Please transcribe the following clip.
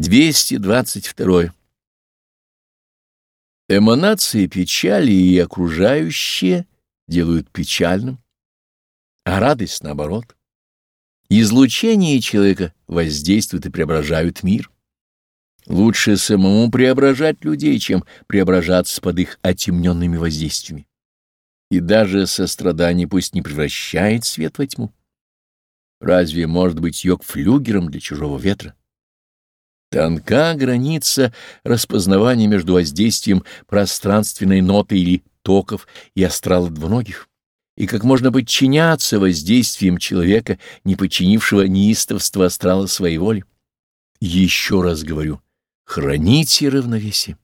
222. Эманации печали и окружающие делают печальным, а радость наоборот. Излучение человека воздействует и преображают мир. Лучше самому преображать людей, чем преображаться под их отемненными воздействиями. И даже сострадание пусть не превращает свет во тьму. Разве может быть йог флюгером для чужого ветра? Тонка граница распознавания между воздействием пространственной ноты или токов и астрала двуногих, и как можно подчиняться воздействием человека, не подчинившего неистовства астрала своей воли. Еще раз говорю, храните равновесие.